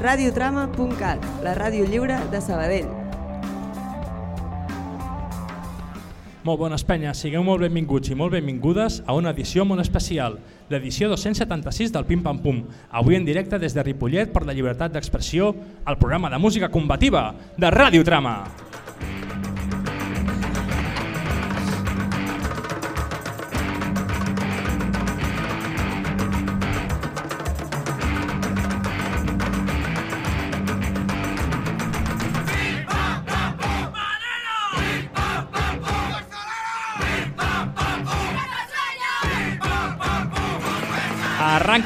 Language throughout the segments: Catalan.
radiotrama.cat, la ràdio lliure de Sabadell. Molt bones penyes, sigueu molt benvinguts i molt benvingudes a una edició molt especial, l'edició 276 del Pim Pam Pum, avui en directe des de Ripollet per la llibertat d'expressió, al programa de música combativa de Ràdio Trama.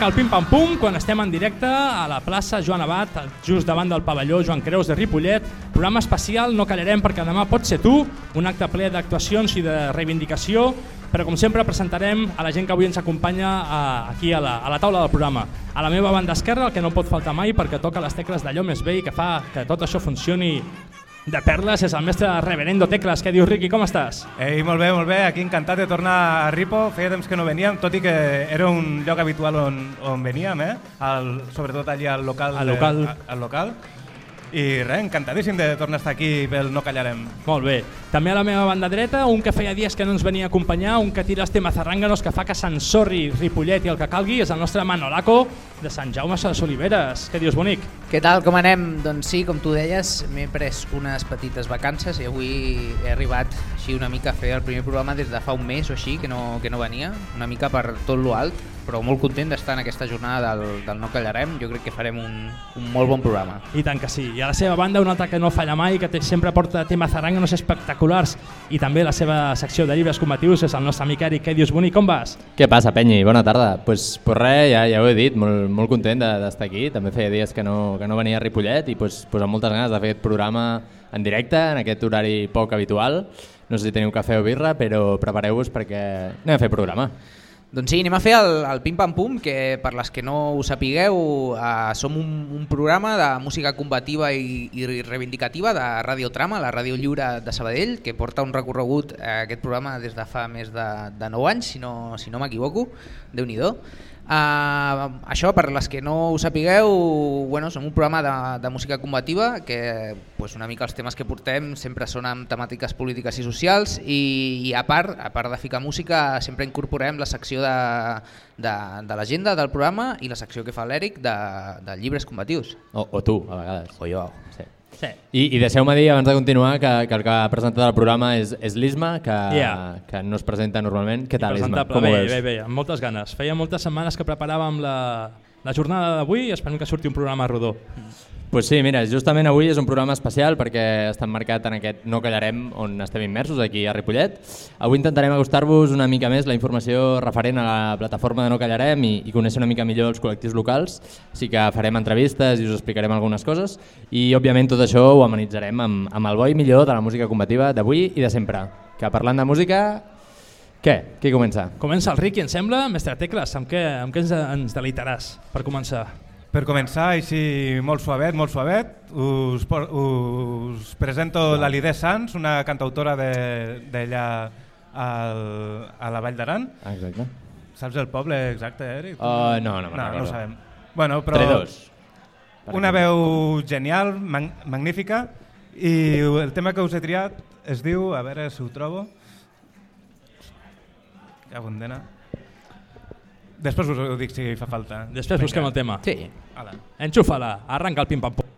El Pim Pam Pum quan estem en directe a la plaça Joan Abat, just davant del pavelló Joan Creus de Ripollet. Programa especial, no callarem perquè demà pot ser tu, un acte ple d'actuacions i de reivindicació, però com sempre presentarem a la gent que avui ens acompanya aquí a la, a la taula del programa. A la meva banda esquerra, el que no pot faltar mai perquè toca les tecles d'allò més i que fa que tot això funcioni de perles és el mestre Reverendo Tecles. Què dius, Riqui? Com estàs? Ei, molt bé, molt bé. Aquí encantat de tornar a Ripo. Feia temps que no veníem, tot i que era un lloc habitual on, on veníem, eh? El, sobretot allà al local. Al local. De, al local. I res, encantadíssim de tornar a estar aquí pel No Callarem. Molt bé. També a la meva banda dreta, un que feia dies que no ens venia a acompanyar, un que tira els temes zarrànganos que fa que s'ensorri Ripollet i el que calgui, és el nostre Manolaco de Sant Jaume de Oliveres. Què dius, bonic? Què tal, com anem? Doncs sí, com tu deies, m'he pres unes petites vacances i avui he arribat així una mica a fer el primer programa des de fa un mes o així, que no, que no venia, una mica per tot lo alt, però molt content d'estar en aquesta jornada del, del No Callarem, jo crec que farem un, un molt bon programa. I tant que sí. I a la seva banda, un altre que no falla mai, que té, sempre porta temes zaranganos espectaculars i també la seva secció de llibres combatius és el nostre amic Eric. Què dius, bonic, com vas? Què passa, Penyi? Bona tarda. Pues, pues res, ja, ja ho he dit, molt, molt content d'estar de, aquí. També feia dies que no, que no venia a Ripollet i pues, pues amb moltes ganes de fer aquest programa en directe, en aquest horari poc habitual. No sé si teniu cafè o birra, però prepareu-vos perquè anem a fer programa. Doncs sí, anem a fer el, el Pim Pam Pum, que per les que no ho sapigueu, eh, som un, un programa de música combativa i, i reivindicativa de Radio Trama, la ràdio lliure de Sabadell, que porta un recorregut a aquest programa des de fa més de, de 9 anys, si no, si no m'equivoco, déu nhi Uh, això, per les que no ho sapigueu, bueno, som un programa de, de música combativa que pues, una mica els temes que portem sempre són amb temàtiques polítiques i socials i, i a part a part de ficar música sempre incorporem la secció de, de, de l'agenda del programa i la secció que fa l'Eric de, de llibres combatius. O, o tu, a vegades. O jo. Sí. Sí. I, i deixeu-me dir, abans de continuar, que, que el que ha presentat el programa és, és l'Isma, que, Yeah. que no es presenta normalment. Què tal, Isma? Com ho bé, veus? bé, bé, amb moltes ganes. Feia moltes setmanes que preparàvem la, la jornada d'avui i esperem que surti un programa rodó. Pues sí, mira, justament avui és un programa especial perquè està marcat en aquest No Callarem on estem immersos aquí a Ripollet. Avui intentarem acostar-vos una mica més la informació referent a la plataforma de No Callarem i, i conèixer una mica millor els col·lectius locals. Sí que farem entrevistes i us explicarem algunes coses i òbviament tot això ho amenitzarem amb, amb el bo i millor de la música combativa d'avui i de sempre. Que parlant de música, què? Qui comença? Comença el Ricky, em sembla. Mestre Tecles, amb què, amb què ens, ens deleitaràs per començar? Per començar, així molt suavet, molt suavet, us, por- us presento la Lidé Sans, una cantautora de- d'allà al- a la Vall d'Aran. Ah, Exacte. Saps el poble exacte, Eric? Uh, no, no no, no recordo. ho sabem. Bueno, però Traïdors. Per una exemple. veu genial, mag magnífica, i el tema que us he triat es diu, a veure si ho trobo, que abundena. Després us ho dic si fa falta. Després busquem el tema. Sí. Ala. Enxufa-la, arranca el pim-pam-pum.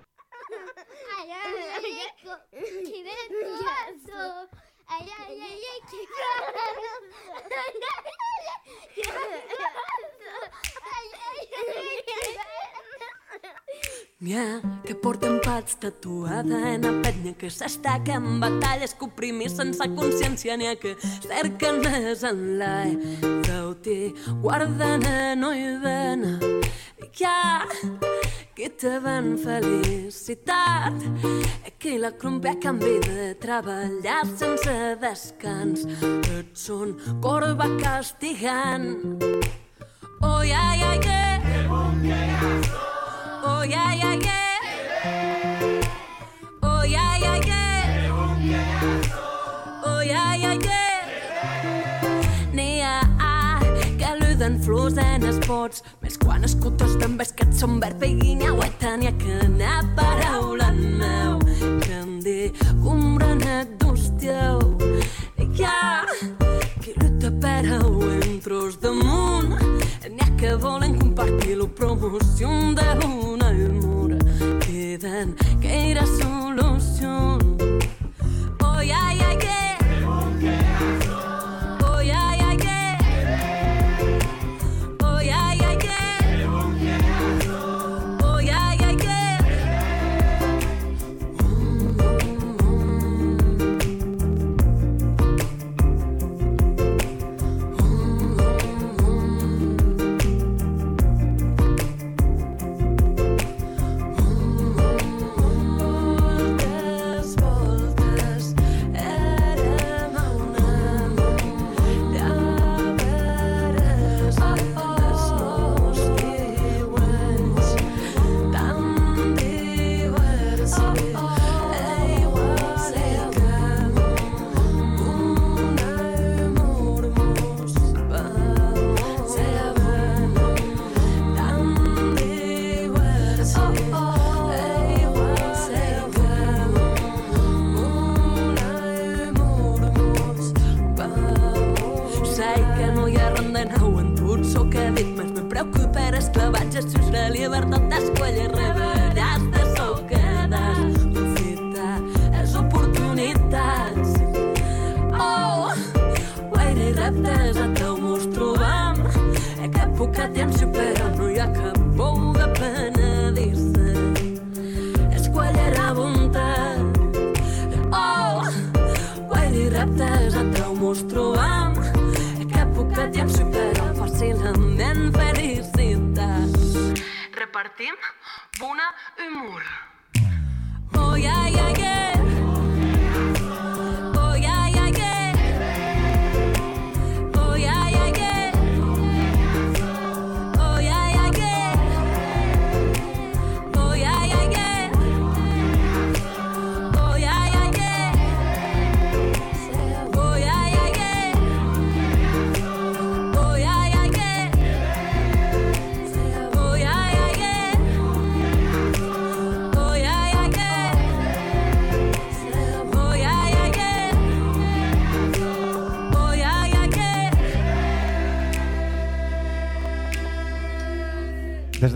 Co- que que porten pats tatuada en la penya que s'estaca en batalles que oprimir sense consciència n'hi ha que cerquen més enllà Zauti, guarden no hi ven hi ha que te ven felicitat. Que la crumpe a canvi de treballar sense descans. Et són corba castigant. Oh, yeah, yeah, yeah. Oh, yeah, yeah, yeah. Oh, yeah, yeah, yeah. Oh, yeah, yeah, yeah. Els pots, més quan escoltes també és que et són verd i guinyaueta n'hi ha que anar paraula en meu, que em dic un branet d'hòstia. Hi ha qui lluita per un tros damunt, Tenías que volen compartir-lo, promoció de una amor. Queden que era solució.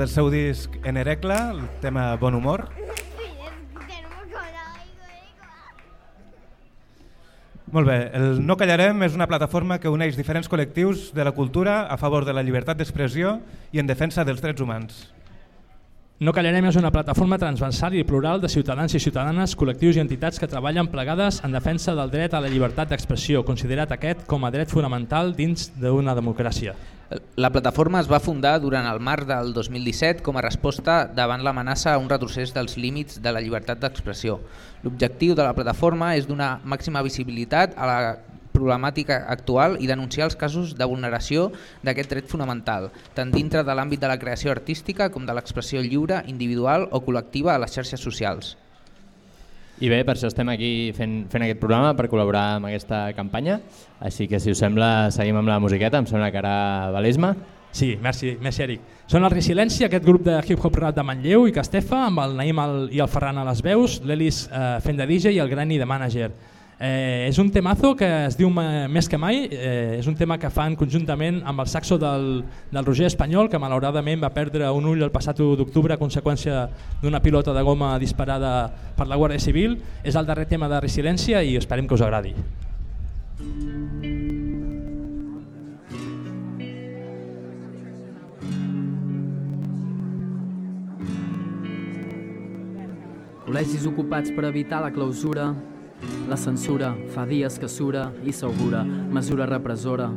Del seu disc En Erecla, el tema Bon Humor. Molt bé, el No Callarem és una plataforma que uneix diferents col·lectius de la cultura a favor de la llibertat d'expressió i en defensa dels drets humans. No Callarem és una plataforma transversal i plural de ciutadans i ciutadanes, col·lectius i entitats que treballen plegades en defensa del dret a la llibertat d'expressió, considerat aquest com a dret fonamental dins d'una democràcia. La plataforma es va fundar durant el març del 2017 com a resposta davant l'amenaça a un retrocés dels límits de la llibertat d'expressió. L'objectiu de la plataforma és donar màxima visibilitat a la problemàtica actual i denunciar els casos de vulneració d'aquest dret fonamental, tant dintre de l'àmbit de la creació artística com de l'expressió lliure, individual o col·lectiva a les xarxes socials. I bé, per això estem aquí fent, fent aquest programa, per col·laborar amb aquesta campanya. Així que, si us sembla, seguim amb la musiqueta. Em sembla que ara Valesma. Sí, merci, merci Eric. Són el Resiliència, aquest grup de hip-hop rap de Manlleu i Castefa, amb el Naim el, i el Ferran a les veus, l'Elis eh, fent de DJ i el Grani de manager. Eh, és un temazo que es diu Més que mai, eh, és un tema que fan conjuntament amb el saxo del, del Roger Espanyol, que malauradament va perdre un ull el passat 1 d'octubre a conseqüència d'una pilota de goma disparada per la Guàrdia Civil. És el darrer tema de Resiliència i esperem que us agradi. Col·legis ocupats per evitar la clausura, la censura fa dies que sura i segura, mesura repressora.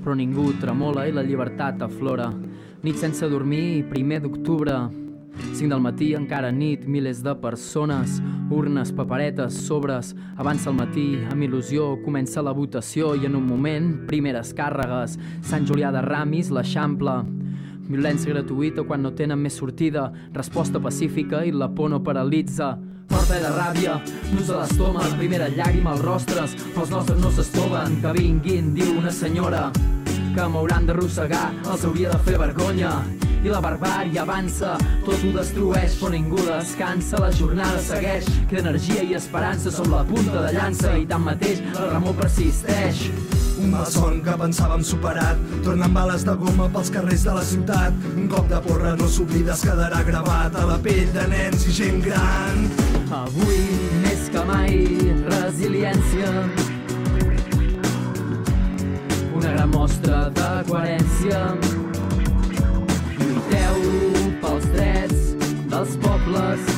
Però ningú tremola i la llibertat aflora. Nit sense dormir, primer d'octubre, 5 del matí, encara nit, milers de persones, urnes, paperetes, sobres, avança el matí, amb il·lusió, comença la votació i en un moment, primeres càrregues, Sant Julià de Ramis, l'Eixample, Violència gratuïta quan no tenen més sortida, resposta pacífica i la por no paralitza. Forta de ràbia, nus a l'estómac, primera llàgrima als rostres, els nostres no s'estoven, que vinguin, diu una senyora. que m'hauran d'arrossegar, els hauria de fer vergonya. I la barbària avança, tot ho destrueix, però ningú descansa, la jornada segueix, que energia i esperança som la punta de llança i tanmateix la remor persisteix. Un malson que pensàvem superat Tornant bales de goma pels carrers de la ciutat Un cop de porra no s'oblida es quedarà gravat a la pell de nens i gent gran Avui, més que mai, resiliència. Una gran mostra de coherència. Pels drets dels pobles.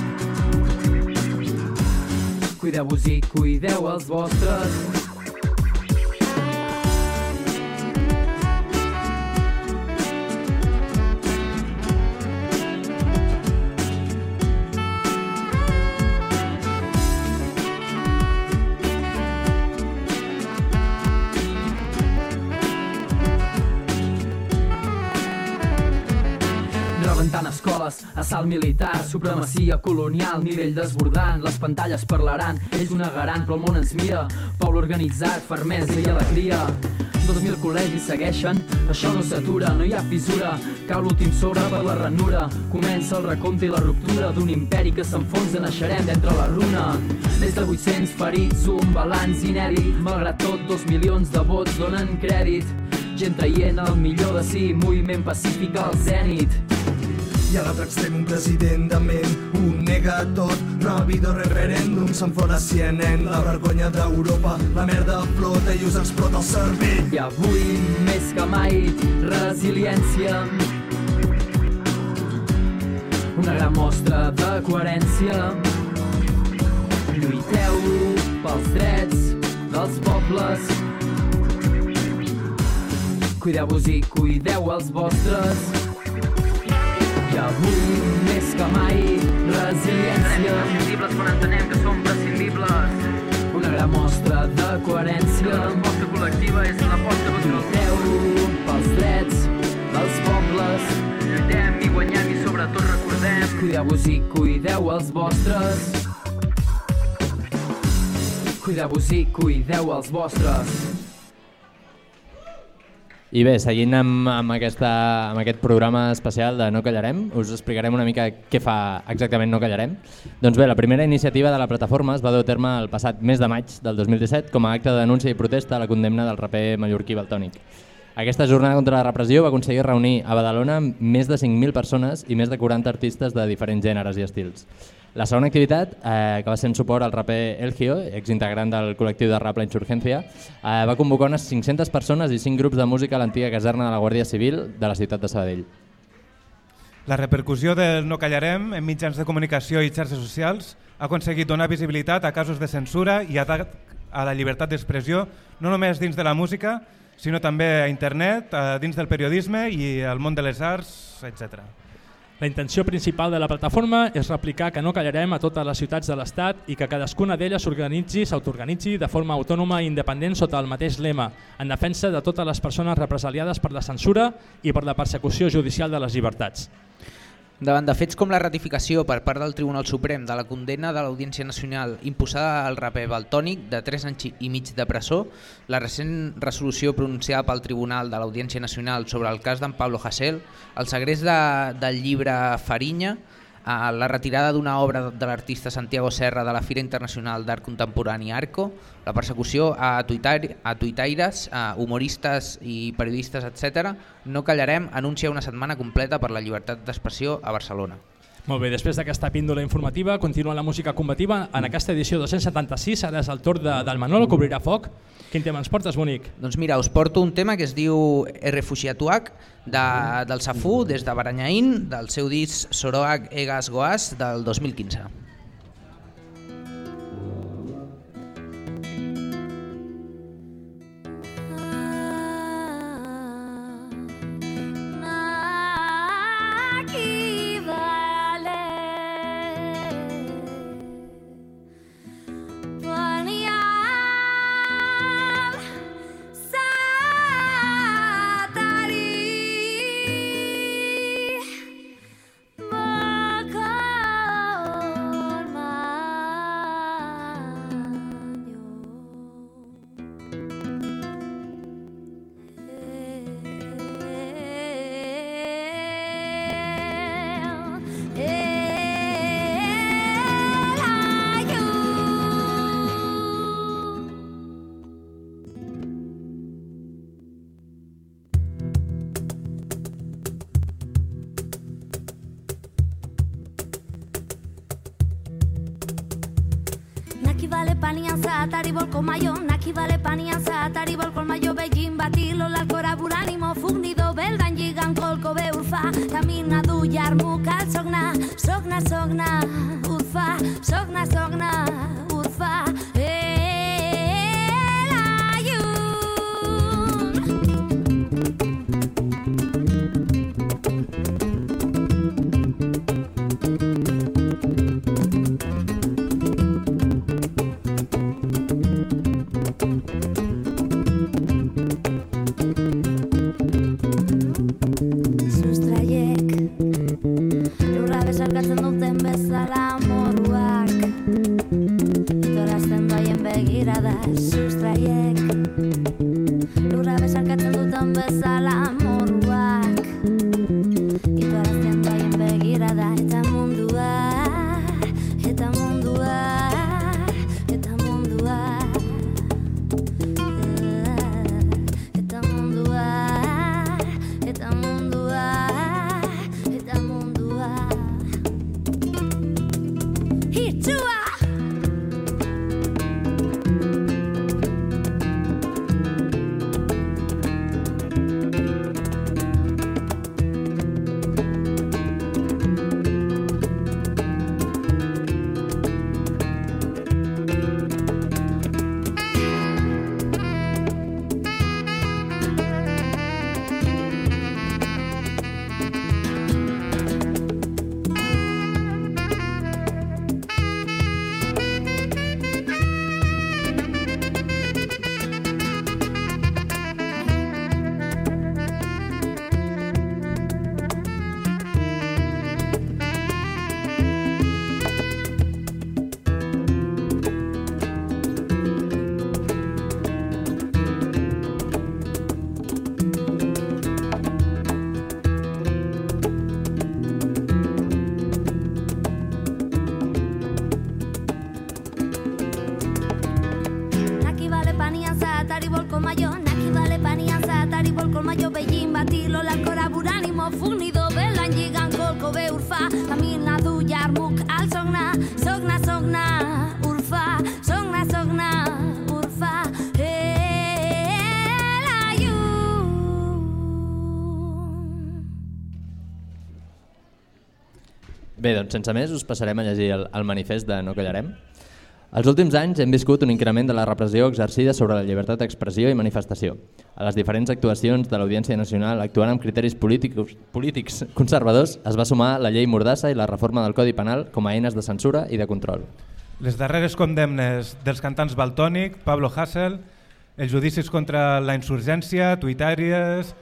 Cuideu-vos i cuideu els vostres. Assalt militar, supremacia colonial, nivell desbordant, les pantalles parlaran, ells ho negaran, però el món ens mira, poble organitzat, fermesa i alegria. 2.000 col·legis segueixen, això no s'atura, no hi ha fissura, cau l'últim sobre per la ranura, comença el recompte i la ruptura d'un imperi que s'enfonsa, naixerem d'entre la runa. Més de 800 ferits, un balanç inèdit, malgrat tot, dos milions de vots donen crèdit, gent traient el millor de si, moviment pacífic al zènit. I a l'altre extrem un president de ment Ho nega tot, habido referèndum Se'n fora CNN, la vergonya d'Europa La merda flota i us explota el cervell I avui, més que mai, resiliència. Una gran mostra de coherència. Lluiteu pels drets dels pobles. Cuideu-vos i cuideu els vostres. I avui, més que mai, resiliència. Prescindibles quan entenem que som prescindibles. Una gran mostra de coherència. La resposta col·lectiva és l'aposta contra el Lluiteu pels drets dels pobles. Lluitem i guanyem i sobretot recordem. Cuideu-vos i cuideu els vostres. Cuideu-vos i cuideu els vostres. I bé, seguint amb, amb, aquesta, amb aquest programa especial de No Callarem, us explicarem una mica què fa exactament No Callarem. Doncs bé, la primera iniciativa de la plataforma es va dur a terme el passat mes de maig del 2017 com a acte de denúncia i protesta a la condemna del raper mallorquí Baltònic. Aquesta jornada contra la repressió va aconseguir reunir a Badalona més de 5.000 persones i més de 40 artistes de diferents gèneres i estils. La segona activitat, eh, que va ser en suport al raper Elgio, exintegrant del col·lectiu de rap La Insurgència, eh, va convocar unes 500 persones i 5 grups de música a l'antiga caserna de la Guàrdia Civil de la ciutat de Sabadell. La repercussió del No Callarem en mitjans de comunicació i xarxes socials ha aconseguit donar visibilitat a casos de censura i atac a la llibertat d'expressió, no només dins de la música, sinó també a internet, a dins del periodisme i al món de les arts, etc. La intenció principal de la plataforma és replicar que no callarem a totes les ciutats de l'Estat i que cadascuna d'elles s'organitzi, s'autoorganitzi de forma autònoma i independent sota el mateix lema, en defensa de totes les persones represaliades per la censura i per la persecució judicial de les llibertats. Davant de fets com la ratificació per part del Tribunal Suprem de la condemna de l'Audiència Nacional imposada al raper Baltònic de 3 anys i mig de presó, la recent resolució pronunciada pel Tribunal de l'Audiència Nacional sobre el cas d'en Pablo Hasél, el segrest de, del llibre Farinya, a la retirada d'una obra de l'artista Santiago Serra de la Fira Internacional d'Art Contemporani Arco, la persecució a, tuitaire, a tuitaires, a humoristes i periodistes, etc. No callarem, anuncia una setmana completa per la llibertat d'expressió a Barcelona. Molt bé, després d'aquesta píndola informativa, continua la música combativa. En aquesta edició 276 ara és el torn de, del Manolo, que obrirà foc. Quin tema ens portes, bonic? Doncs mira, us porto un tema que es diu Refugiatuac, de, del Safú, des de Baranyaín, del seu disc Soroac Egas Goas, del 2015. Lurra besarkatzen duten bezala moruak Itorazten doaien begirada Sustraiek. Lurra besarkatzen duten bezala moruak doncs sense més us passarem a llegir el, el manifest de No callarem. Els últims anys hem viscut un increment de la repressió exercida sobre la llibertat d'expressió i manifestació. A les diferents actuacions de l'Audiència Nacional actuant amb criteris polítics, polítics conservadors es va sumar la llei Mordassa i la reforma del Codi Penal com a eines de censura i de control. Les darreres condemnes dels cantants Baltònic, Pablo Hassel, els judicis contra la insurgència, tuitàries,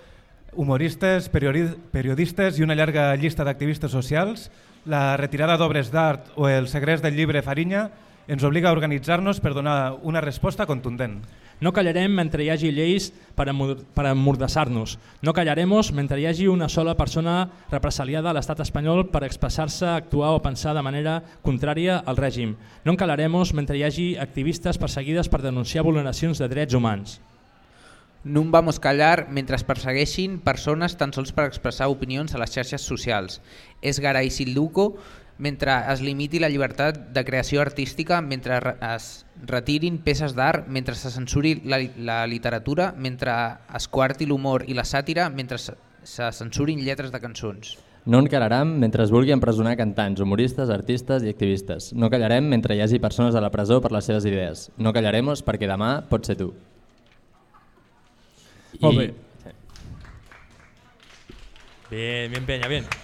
humoristes, periodi- periodistes i una llarga llista d'activistes socials, la retirada d'obres d'art o el segrest del llibre Farinya ens obliga a organitzar-nos per donar una resposta contundent. No callarem mentre hi hagi lleis per, emmordassar-nos. No callaremos mentre hi hagi una sola persona represaliada a l'estat espanyol per expressar-se, actuar o pensar de manera contrària al règim. No encalaremos mentre hi hagi activistes perseguides per denunciar vulneracions de drets humans. No em vamos callar mentre es persegueixin persones tan sols per expressar opinions a les xarxes socials. És Garay Silduco mentre es limiti la llibertat de creació artística, mentre re- es retirin peces d'art, mentre se censuri la, la literatura, mentre es coarti l'humor i la sàtira, mentre se, censurin lletres de cançons. No en mentre es vulgui empresonar cantants, humoristes, artistes i activistes. No callarem mentre hi hagi persones a la presó per les seves idees. No callaremos perquè demà pot ser tu. Molt bé. Bien, bien, penya, bien.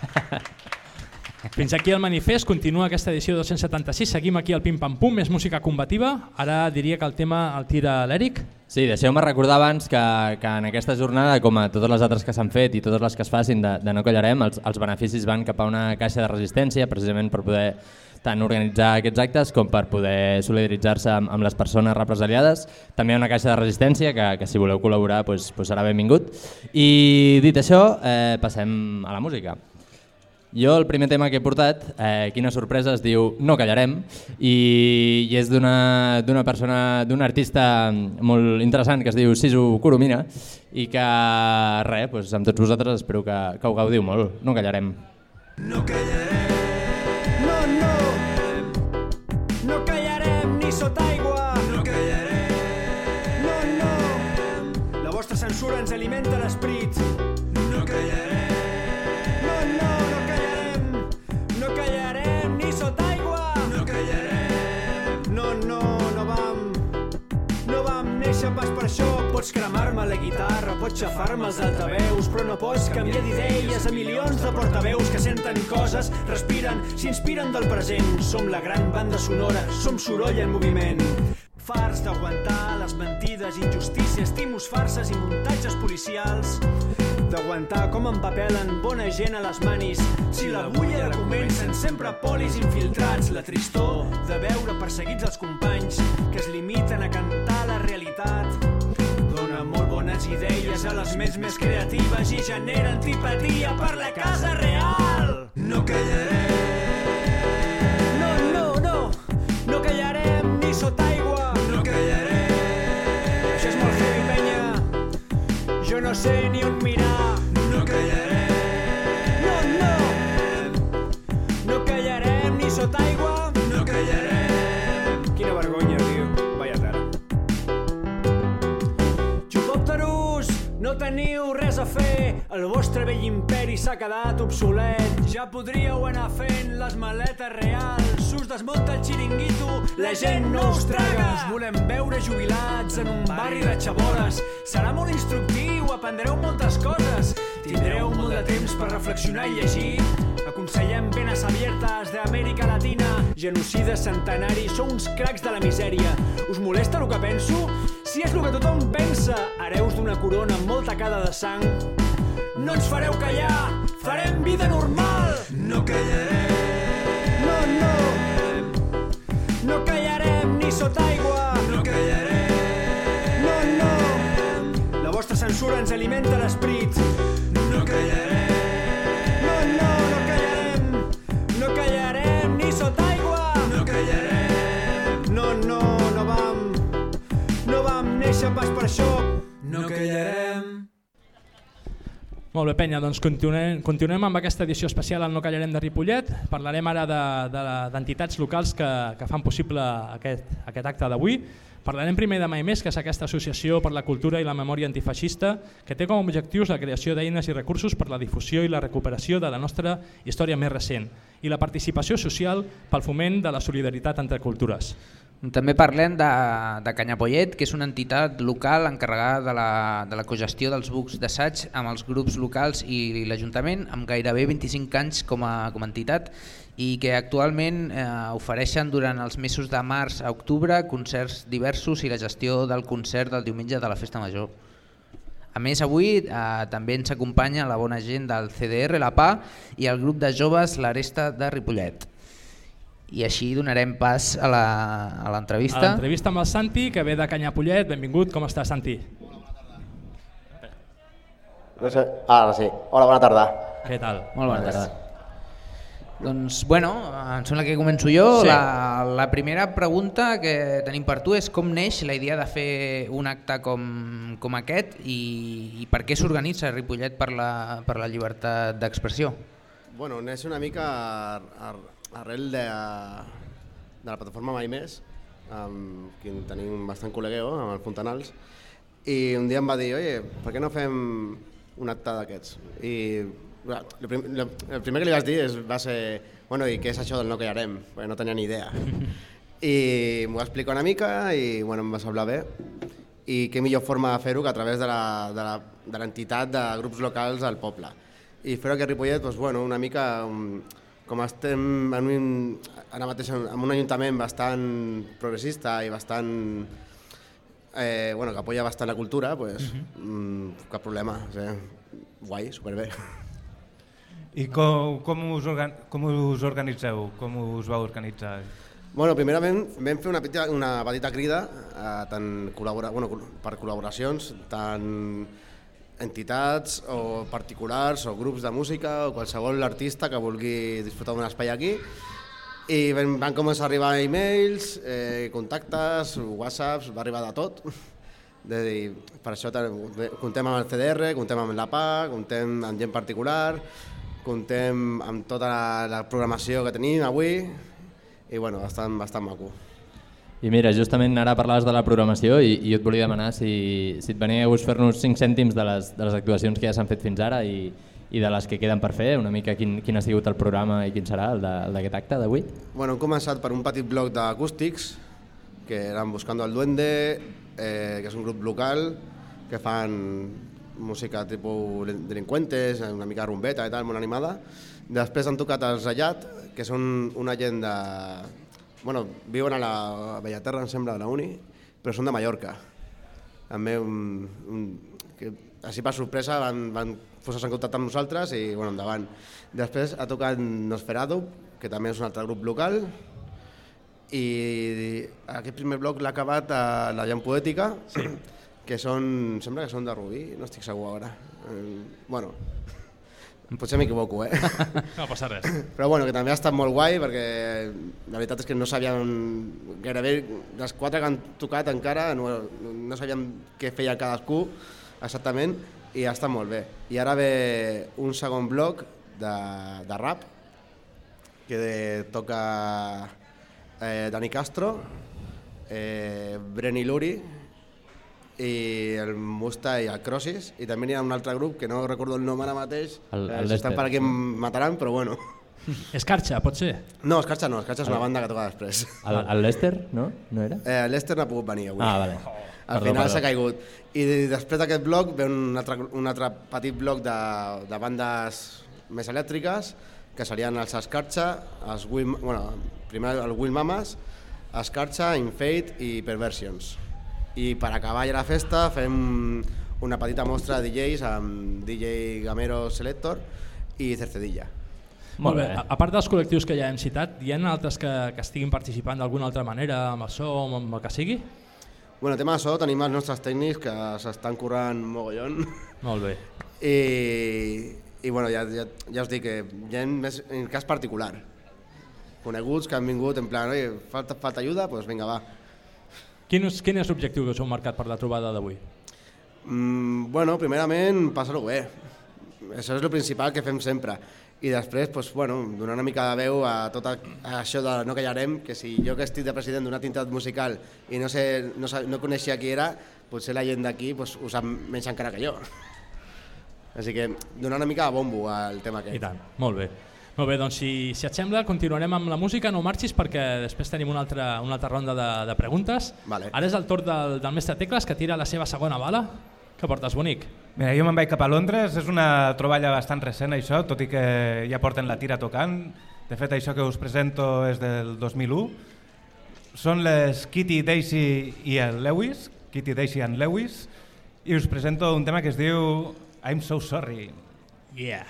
Fins aquí el manifest, continua aquesta edició 276, seguim aquí al Pim Pam Pum, és música combativa, ara diria que el tema el tira l'Eric. Sí, deixeu-me recordar abans que, que en aquesta jornada, com a totes les altres que s'han fet i totes les que es facin de, de No Callarem, els, els beneficis van cap a una caixa de resistència, precisament per poder tant organitzar aquests actes com per poder solidaritzar-se amb, amb les persones represaliades. També hi ha una caixa de resistència que, que si voleu col·laborar doncs, doncs serà benvingut. I dit això, eh, passem a la música. Jo el primer tema que he portat, eh, quina sorpresa, es diu No callarem i, i és d'una persona, d'un artista molt interessant que es diu Sisu Coromina i que res, doncs, amb tots vosaltres espero que, que ho gaudiu molt. No callarem. No callarem, censura ens alimenta l'esperit. No callarem. No, no, no callarem. No callarem ni sota aigua. No callarem. No, no, no vam... No vam néixer pas per això. Pots cremar-me la guitarra, pots xafar-me els altaveus, però no pots canviar d'idees a milions de portaveus que senten coses, respiren, s'inspiren del present. Som la gran banda sonora, som soroll en moviment. Fars d'aguantar les mentides, injustícies, timos, farses i muntatges policials. D'aguantar com empapelen bona gent a les manis. Si la bulla la comencen sempre polis infiltrats. La tristor de veure perseguits els companys que es limiten a cantar la realitat. Dona molt bones idees a les ments més creatives i genera antipatia per la casa real. No callarem. Penya. Jo teniu res a fer. El vostre vell imperi s'ha quedat obsolet. Ja podríeu anar fent les maletes reals. S'us desmunta el xiringuito, la gent no us traga. Us volem veure jubilats en un barri de xabores. Serà molt instructiu, aprendreu moltes coses. Tindreu molt de temps per reflexionar i llegir. Aconsellem penes abiertes d'Amèrica Latina. Genocides centenaris, sou uns cracs de la misèria. Us molesta el que penso? Si és el que tothom pensa, hereus d'una corona amb molta cada de sang. No ens fareu callar, farem vida normal. No callarem. No, no. No callarem ni sota aigua. No callarem. No, no. La vostra censura ens alimenta l'esperit. No callarem. Això. No callarem. Molt bé, penya, doncs continuem, continuem amb aquesta edició especial al No Callarem de Ripollet. Parlarem ara de- de- d'entitats locals que, que fan possible aquest, aquest acte d'avui. Parlarem primer de Mai Més, que és aquesta associació per la cultura i la memòria antifeixista, que té com a objectius la creació d'eines i recursos per la difusió i la recuperació de la nostra història més recent i la participació social pel foment de la solidaritat entre cultures. També parlem de, de Canyapollet, que és una entitat local encarregada de la, de la cogestió dels bucs d'assaig amb els grups locals i l'Ajuntament, amb gairebé 25 anys com a, com a entitat i que actualment eh, ofereixen durant els mesos de març a octubre concerts diversos i la gestió del concert del diumenge de la Festa Major. A més, avui eh, també ens acompanya la bona gent del CDR, la PA i el grup de joves l'Aresta de Ripollet. I així donarem pas a la- a l'entrevista. l'entrevista amb el Santi, que ve de Canyapollet. Benvingut, com estàs, Santi? No sé, ara sí. Hola, bona tarda. Què tal? Molt bona tarda. Doncs, bueno, em sembla que començo jo. Sí. La, la primera pregunta que tenim per tu és com neix la idea de fer un acte com, com aquest i, i per què s'organitza Ripollet per la, per la llibertat d'expressió? Bueno, neix una mica ar- ar- arrel de, de la plataforma Mai Més, amb qui tenim bastant col·legueo, amb el Fontanals, i un dia em va dir, oye, per què no fem un acte d'aquests? I el, prim, el, el primer que li vaig dir és, va ser, bueno, i què és això del no callarem? Perquè no tenia ni idea. I m'ho va explicar una mica i bueno, em va semblar bé. I què millor forma de fer-ho que a través de l'entitat de, de grups locals al poble. I fer-ho aquí a Ripollet, doncs, bueno, una mica um, com estem en un, ara mateix en, un ajuntament bastant progressista i bastant eh, bueno, que apoya bastant la cultura, pues, mm, cap problema. O sigui, guai, superbé. I com, com, us organ, com us organitzeu? Com us vau organitzar? Bueno, primerament vam fer una petita, una petita crida eh, tant col·labora, bueno, per col·laboracions, tant entitats o particulars o grups de música o qualsevol artista que vulgui disfrutar d'un espai aquí i van, començar a arribar e-mails, eh, contactes, whatsapps, va arribar de tot. De dir, per això te- comptem amb el CDR, comptem amb la PA, comptem amb gent particular, comptem amb tota la, la programació que tenim avui i bueno, bastant, bastant maco. I mira, justament ara parlaves de la programació i, i jo et volia demanar si, si et venia de gust fer-nos 5 cèntims de les, de les actuacions que ja s'han fet fins ara i, i de les que queden per fer, una mica quin, quin ha sigut el programa i quin serà el el d'aquest acte d'avui. Bueno, hem començat per un petit bloc d'acústics, que eren Buscando al Duende, eh, que és un grup local, que fan música tipus delinqüentes, una mica rumbeta i tal, molt animada. Després han tocat els Ayat, que són una gent de... Bueno, viuen a la Bellaterra, em sembla, de la uni, però són de Mallorca. També un, un, que, així per sorpresa van, van posar-se en contacte amb nosaltres i bueno, endavant. Després ha tocat Nosferatu, que també és un altre grup local, i aquest primer bloc l'ha acabat a la Llam Poètica, sí. que són, sembla que són de Rubí, no estic segur ara. Eh, bueno, potser m'equivoco, eh? No passa res. Però bueno, que també ha estat molt guai perquè la veritat és que no sabíem gairebé les quatre que han tocat encara no, no sabíem què feia cadascú exactament i ha estat molt bé. I ara ve un segon bloc de, de rap que de, toca eh, Dani Castro, eh, Breni Luri i el Musta i el Crossis i també n'hi ha un altre grup que no recordo el nom ara mateix El- eh, el estan per aquí em mataran però bueno Escarxa, pot ser? no, Escarxa no, Escarxa és una El- banda que toca després El, el Lester, no? No era? eh, l'Ester no ha pogut venir avui Ah, vale. al Perdó, final s'ha caigut i després d'aquest bloc ve un altre, un altre petit bloc de, de bandes més elèctriques que serien els Escarxa els Will, bueno, primer el Will Mamas Escarxa, Infate i Perversions i per acabar ja la festa fem una petita mostra de DJs amb DJ Gamero Selector i Cercedilla. Molt bé. A, a part dels col·lectius que ja hem citat, hi ha altres que, que estiguin participant d'alguna altra manera amb el so o amb el que sigui? Bueno, tema de so, tenim els nostres tècnics que s'estan currant mogollon. Molt bé. I, i bueno, ja, ja, ja us dic que gent més en cas particular. Coneguts que han vingut en plan, oi, falta, falta ajuda, doncs pues vinga, va. Quin és, quin és l'objectiu que us heu marcat per la trobada d'avui? Mm, bueno, primerament, passar-ho bé. Això és el principal que fem sempre. I després, pues, bueno, donar una mica de veu a tot a, això de no callarem, que si jo que estic de president d'una entitat musical i no, sé, no, no coneixia qui era, potser la gent d'aquí pues, ho sap menys encara que jo. Així que donar una mica de bombo al tema aquest. I tant, molt bé. Molt bé, doncs si, si et sembla continuarem amb la música, no marxis perquè després tenim una altra, una altra ronda de, de preguntes. Vale. Ara és el torn del, del mestre Tecles que tira la seva segona bala. Que portes, bonic? Mira, jo me'n vaig cap a Londres, és una troballa bastant recent això, tot i que ja porten la tira tocant. De fet, això que us presento és del 2001. Són les Kitty, Daisy i el Lewis, Kitty, Daisy and Lewis, i us presento un tema que es diu I'm So Sorry. Yeah.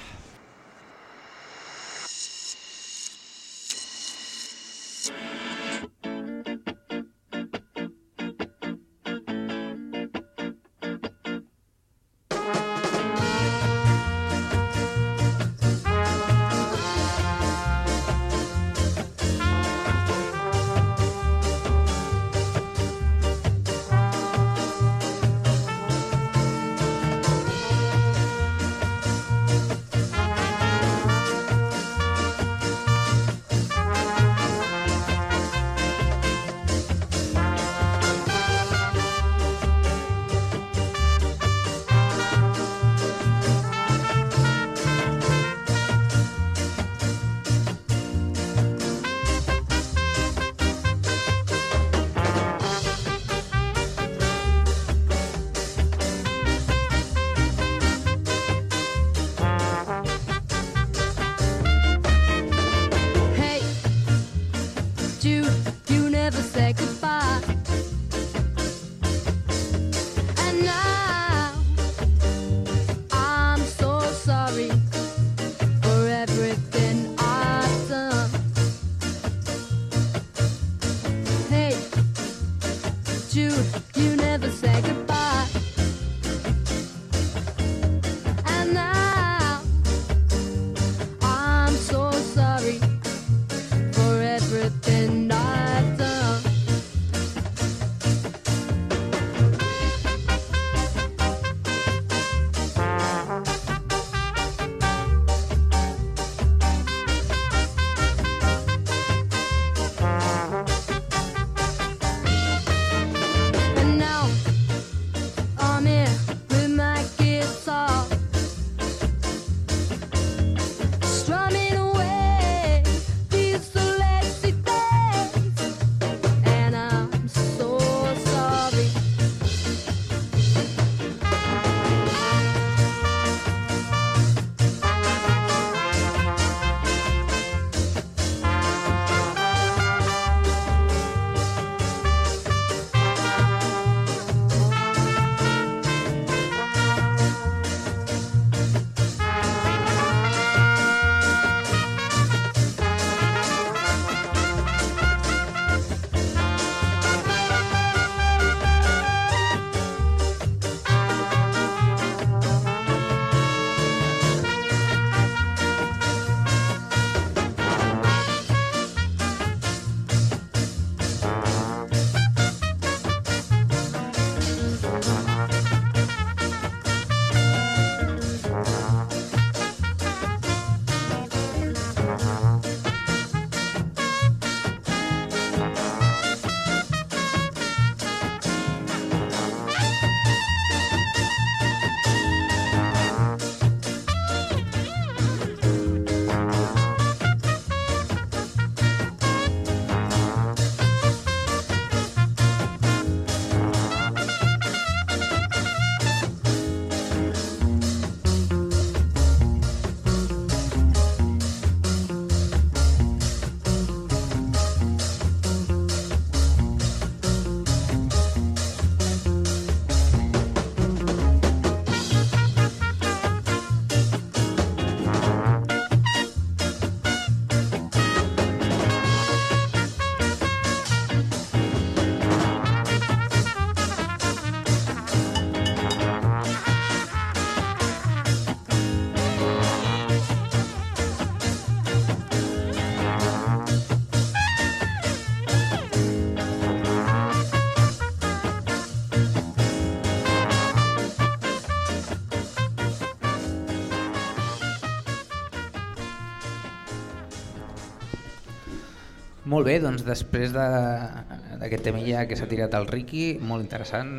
Molt bé, doncs després de- d'aquest temilla que s'ha tirat el Ricky, molt interessant,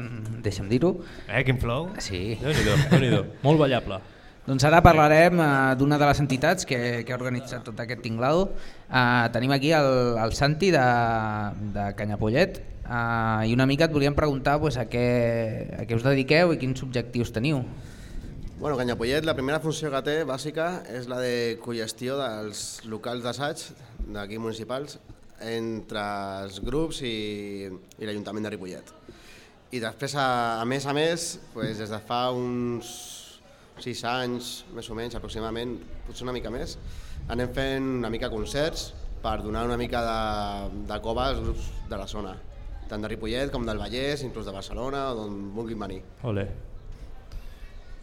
deixa'm dir-ho. Eh, quin flow. Sí. Déu-n'hi-do, Déu-n'hi-do. Molt ballable. Doncs ara parlarem eh, d'una de les entitats que, que ha organitzat tot aquest tinglado. Eh, tenim aquí el, el Santi de, de Canyapollet eh, i una mica et volíem preguntar pues, a, què, a què us dediqueu i quins objectius teniu. Bueno, Canyapollet, la primera funció que té, bàsica, és la de cogestió dels locals d'assaig d'aquí municipals entre els grups i, i l'Ajuntament de Ripollet. I després, a, a més a més, pues, des de fa uns sis anys, més o menys, aproximadament, potser una mica més, anem fent una mica concerts per donar una mica de, de cova als grups de la zona, tant de Ripollet com del Vallès, inclús de Barcelona, d'on vulguin venir. Ole.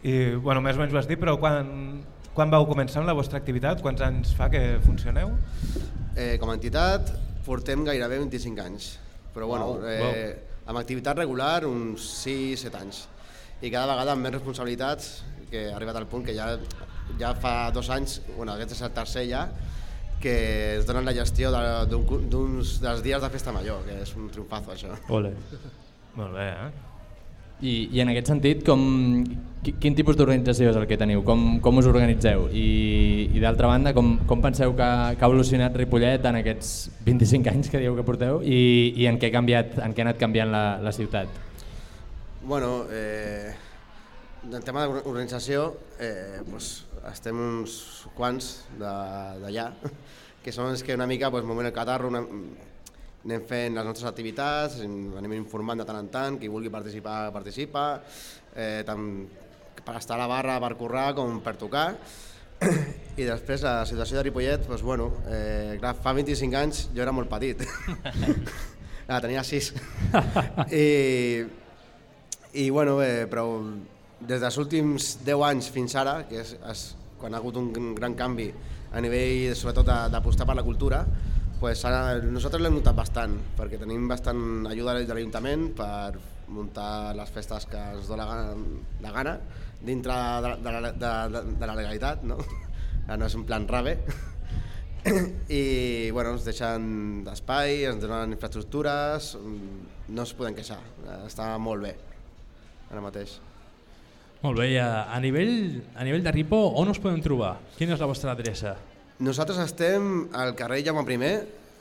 I, bueno, més o menys ho has dit, però quan, quan vau començar amb la vostra activitat? Quants anys fa que funcioneu? Eh, com a entitat portem gairebé 25 anys, però bueno, Uau, eh, amb activitat regular uns 6-7 anys. I cada vegada amb més responsabilitats, que ha arribat al punt que ja, ja fa dos anys, bueno, aquest és el tercer ja, que es donen la gestió de- d'un- d'uns dels dies de festa major, que és un triomfazo això. Ole. Molt bé, eh? I, I en aquest sentit, com, qui- quin tipus d'organització és el que teniu? Com, com us organitzeu? I, i d'altra banda, com, com penseu que, que ha evolucionat Ripollet en aquests 25 anys que dieu que porteu i, i en què ha canviat, en què ha anat canviant la, la ciutat? Bueno, eh, en tema d'organització, eh, pues, estem uns quants d'allà, que són els que una mica pues, movem el catarro, una, anem fent les nostres activitats, anem informant de tant en tant, qui vulgui participar, participa, eh, tant per estar a la barra per currar com per tocar. I després la situació de Ripollet, doncs, bueno, eh, clar, fa 25 anys jo era molt petit, ah, tenia 6. I, i bueno, eh, però des dels últims 10 anys fins ara, que és, és quan ha hagut un gran canvi a nivell sobretot d'apostar per la cultura, pues ara, nosaltres l'hem notat bastant, perquè tenim bastant ajuda de l'Ajuntament per muntar les festes que ens dona la gana, dintre de, de, de, de, de la legalitat, no? No és un plan rave. I bueno, ens deixen d'espai, ens donen infraestructures, no es poden queixar, està molt bé ara mateix. Molt bé, a, a, nivell, a nivell de Ripo, on us podem trobar? Quina és la vostra adreça? Nosaltres estem al carrer Jaume I,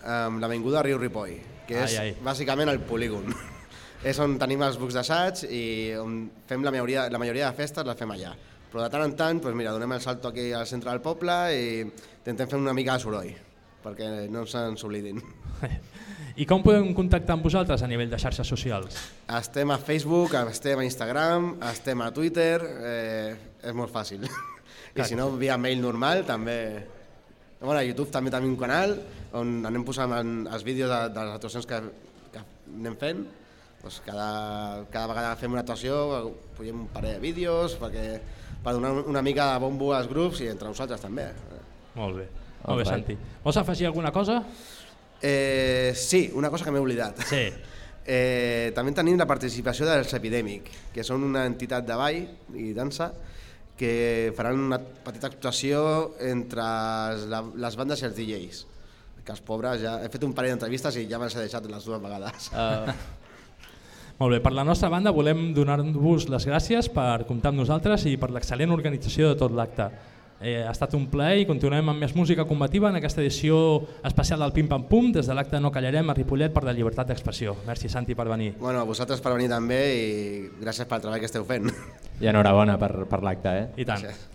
amb l'avinguda Riu Ripoll, que és Ai, ai. bàsicament el polígon. és on tenim els bucs d'assaig i on fem la majoria, la majoria de festes les fem allà. Però de tant en tant, doncs mira, donem el salto aquí al centre del poble i intentem fer una mica de soroll, perquè no se'ns oblidin. I com podem contactar amb vosaltres a nivell de xarxes socials? Estem a Facebook, estem a Instagram, estem a Twitter, eh, és molt fàcil. I si no, via mail normal també... Bueno, a YouTube també tenim un canal on anem posant en- els vídeos de, de les actuacions que, que anem fent. Pues cada, cada vegada fem una actuació, pugem un parell de vídeos perquè, per donar una mica de bombo als grups i entre nosaltres també. Molt bé. Molt bé. Santi. Vols afegir alguna cosa? Eh, sí, una cosa que m'he oblidat. Sí. Eh, també tenim la participació dels Epidèmic, que són una entitat de ball i dansa que faran una petita actuació entre les bandes i els DJs. Que els pobres ja... He fet un parell d'entrevistes i ja he deixat les dues vegades. Uh, Molt bé, per la nostra banda volem donar-vos les gràcies per comptar amb nosaltres i per l'excel·lent organització de tot l'acte. Eh, ha estat un plaer i continuem amb més música combativa en aquesta edició especial del Pim Pam Pum des de l'acte No Callarem a Ripollet per la llibertat d'expressió. Merci Santi per venir. Bueno, a vosaltres per venir també i gràcies pel treball que esteu fent. I enhorabona per, per l'acte, eh? I tant. Gràcies.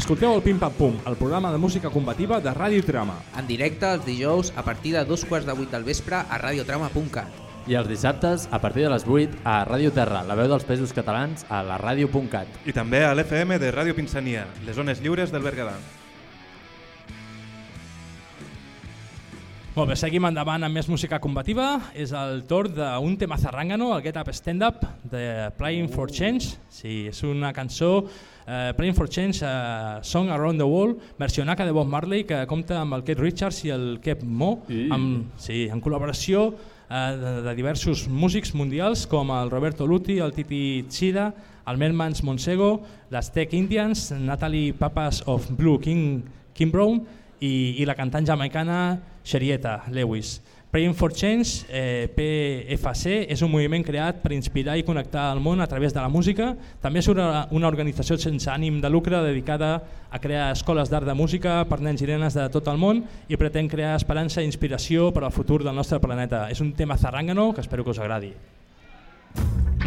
Escolteu el Pim Pam Pum, el programa de música combativa de Ràdio Trama. En directe els dijous a partir de dos quarts de vuit del vespre a radiotrama.cat. I els dissabtes, a partir de les 8, a Ràdio Terra, la veu dels països catalans, a la ràdio.cat. I també a l'FM de Ràdio Pinsania, les zones lliures del Berguedà. Molt bé, seguim endavant amb més música combativa. És el torn d'un tema zarrangano, el Get Up Stand Up, de Playing for Change. Sí, és una cançó, eh, Playing for Change, eh, Song Around the World, versionaca de Bob Marley, que compta amb el Keith Richards i el Kev Mo, I. amb, sí, en col·laboració Eh, de, de diversos músics mundials com el Roberto Luti, el Titi Chida, el Mermans Monsego, les Tech Indians, Natalie Papas of Blue King, King Brown i, i la cantant jamaicana Xerieta Lewis. Praying for Change, eh, PFC, és un moviment creat per inspirar i connectar el món a través de la música. També és una, una organització sense ànim de lucre dedicada a crear escoles d'art de música per nens i nenes de tot el món i pretén crear esperança i inspiració per al futur del nostre planeta. És un tema zarrangano que espero que us agradi. Thank you.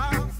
house.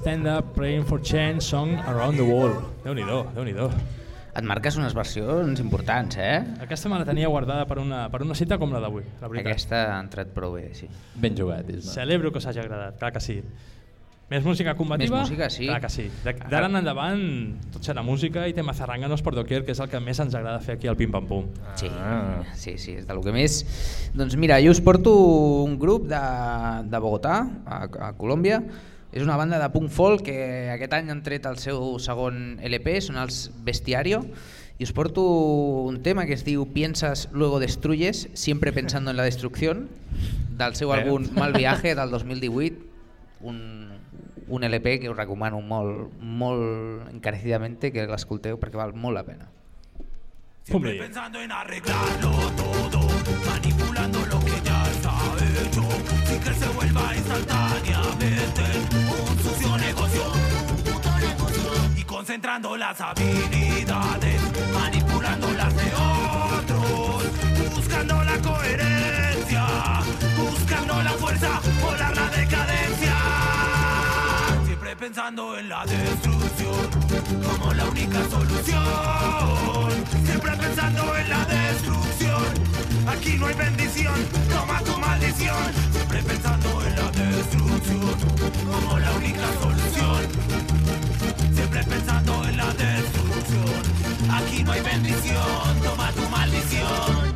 stand-up, praying for change, song Around the World. Déu-n'hi-do, déu nhi déu et marques unes versions importants, eh? Aquesta me la tenia guardada per una, per una cita com la d'avui, la veritat. Aquesta ha entrat prou bé, sí. Ben jugat. Isma. Celebro que us hagi agradat, clar que sí. Més música combativa? Més música, sí. Clar que sí. D'ara en endavant, tot serà música i tema zarranganos per doquier, que és el que més ens agrada fer aquí al Pim Pam Pum. Ah. Sí, sí, sí, és del que més... Doncs mira, jo us porto un grup de, de Bogotà, a, a Colòmbia, és una banda de punk folk que aquest any han tret el seu segon LP, són els Bestiario, i us porto un tema que es diu Piensas, luego destruyes, siempre pensando en la destrucción, del seu Bé. àlbum Mal viaje del 2018, un, un LP que us recomano molt, molt encarecidamente que l'escolteu perquè val molt la pena. Siempre pensando en arreglarlo todo, manipulando lo que ya está hecho, sin que se vuelva instantáneamente concentrando las habilidades, manipulando las de otros, buscando la coherencia, buscando la fuerza, volar la decadencia, siempre pensando en la destrucción como la única solución. Siempre pensando en la destrucción. Aquí no hay bendición, toma tu maldición. Siempre pensando en la destrucción como la única solución. Siempre pensando en la destrucción. Aquí no hay bendición, toma tu maldición.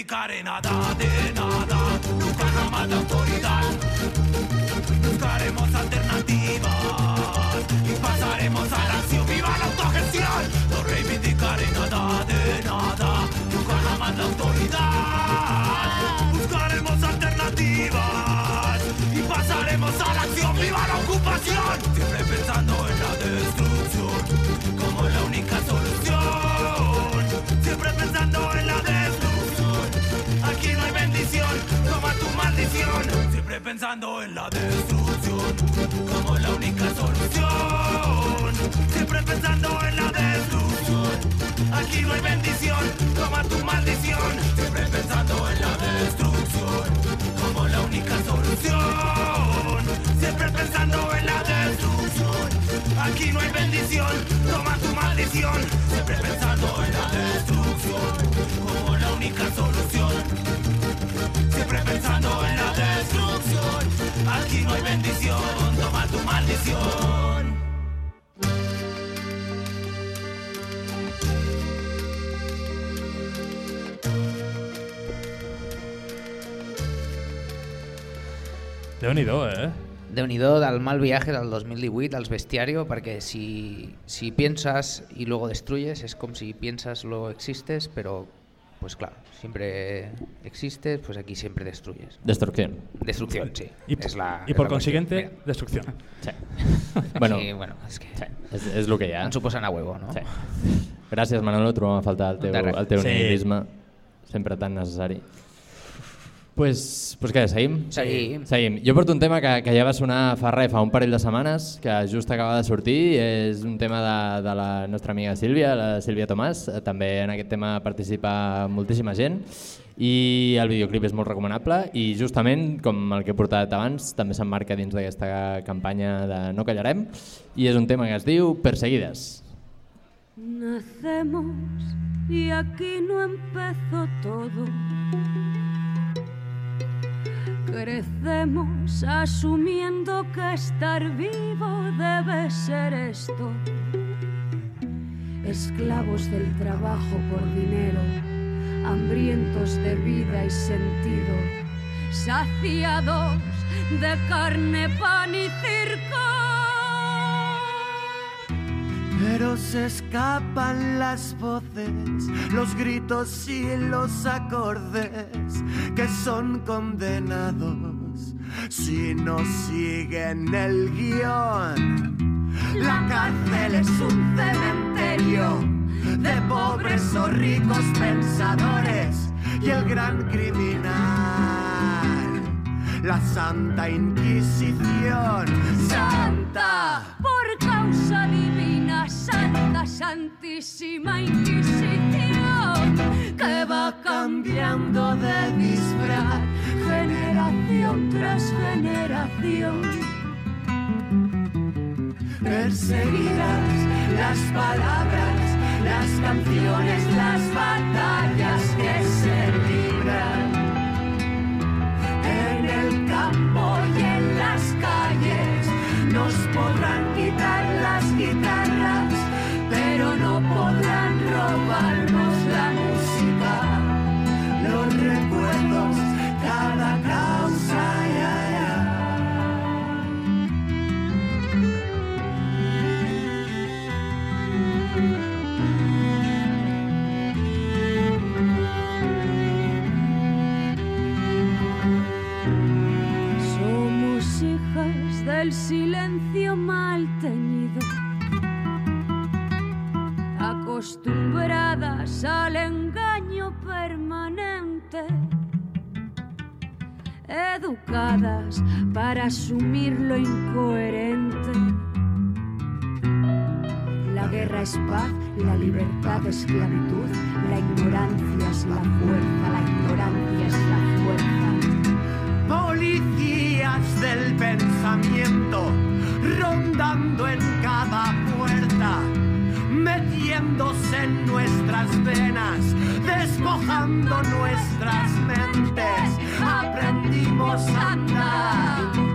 No reivindicaré nada de nada, nunca jamás la autoridad. Buscaremos alternativas y pasaremos a la acción. Toma tu maldición. Siempre pensando en la destrucción como la única solución. Siempre pensando en la destrucción. Aquí no hay bendición, toma tu maldición. Siempre pensando en la destrucción como la única solución. Siempre pensando en la destrucción. Aquí no hay bendición, toma tu maldición. Bendición, toma tu maldición. Eh? déu nhi del mal viaje del 2018 dels Bestiario, perquè si, si piensas y luego destruyes, es como si piensas luego existes, pero pues claro, siempre existes, pues aquí siempre destruyes. Destrucción. Destrucción, sí. Y, es la, y es por la consiguiente, cuestión. Destrucción. Sí. Bueno, Sí, bueno, és que és, és el que hi ha. ens ho posen a huevo, no? Sí. Gràcies, Manolo, trobem a faltar el teu, el teu Sí. nihilisme, sempre tan necessari. Pues, pues què, seguim? Seguim. Seguim. Jo porto un tema que, que ja va sonar fa res, fa un parell de setmanes, que just acaba de sortir, és un tema de, de la nostra amiga Sílvia, la Sílvia Tomàs, també en aquest tema participa moltíssima gent, i el videoclip és molt recomanable i justament, com el que he portat abans, també s'emmarca dins d'aquesta campanya de No callarem, i és un tema que es diu Perseguides. Nacemos y aquí no empezó todo. Crecemos asumiendo que estar vivo debe ser esto. Esclavos del trabajo por dinero, hambrientos de vida y sentido, saciados de carne, pan y circo. Pero se escapan las voces, los gritos y los acordes que son condenados si no siguen el guion. La cárcel es un cementerio de pobres o ricos pensadores y el gran criminal. La Santa Inquisición. Santa. Por causa divina, Santa Santísima Inquisición, que va cambiando de disfraz generación tras generación. Perseguidas las palabras, las canciones, las batallas que se libran en el campo y en las asumir lo incoherente. La guerra es paz, la libertad es esclavitud, la ignorancia es la fuerza, la ignorancia es la fuerza. Policías del pensamiento, rondando en cada puerta, metiéndose en nuestras venas, despojando nuestras mentes. Aprendimos a andar,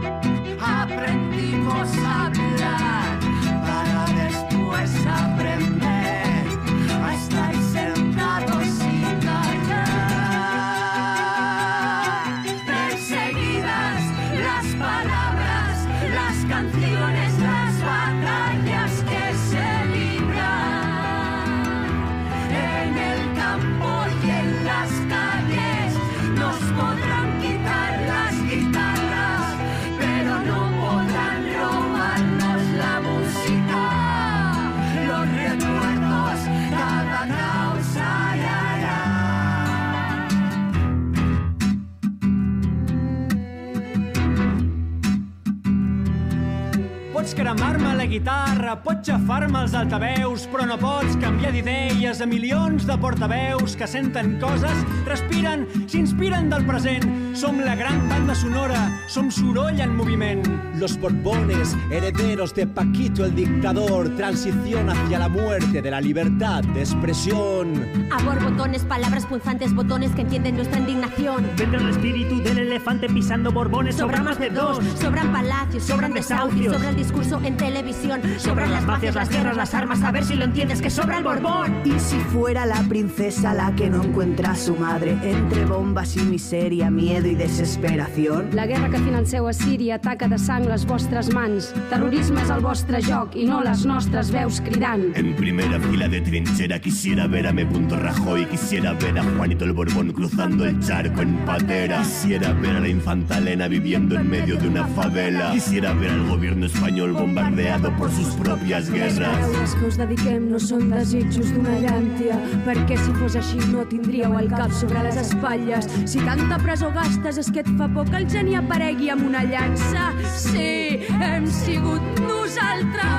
guitarra, pots xafar-me els altaveus, però no pots canviar d'idees a milions de portaveus que senten coses, respiren, s'inspiren del present. Som la gran banda sonora, som soroll en moviment. Los Borbones, herederos de Paquito el dictador, transición hacia la muerte de la libertad de expresión. A borbotones, palabras punzantes, botones que entienden nuestra indignación. Vende el espíritu del elefante pisando borbones, sobra más de dos. Sobran palacios, sobran desahucios, sobra el discurso en televisión, sobran las mafias, las guerras, las armas, a ver si lo entiendes que sobra el borbón. Y si fuera la princesa la que no encuentra a su madre entre bombas y miseria, miedo y desesperación. La guerra que financeu a Síria ataca de sang les vostres mans. Terrorisme és el vostre joc i no les nostres veus cridant. En primera fila de trinchera quisiera ver a M. Rajoy, quisiera ver a Juanito el Borbón cruzando el charco en patera, quisiera ver a la infanta Elena viviendo en medio de una favela, quisiera ver al gobierno español bombardeado por sus propias Les guerras. paraules que us dediquem no són desitjos d'una llàntia, perquè si fos així no tindríeu el cap sobre les espatlles. Si tanta presó gastes és que et fa por que el geni aparegui amb una llança. Sí, hem sigut nosaltres.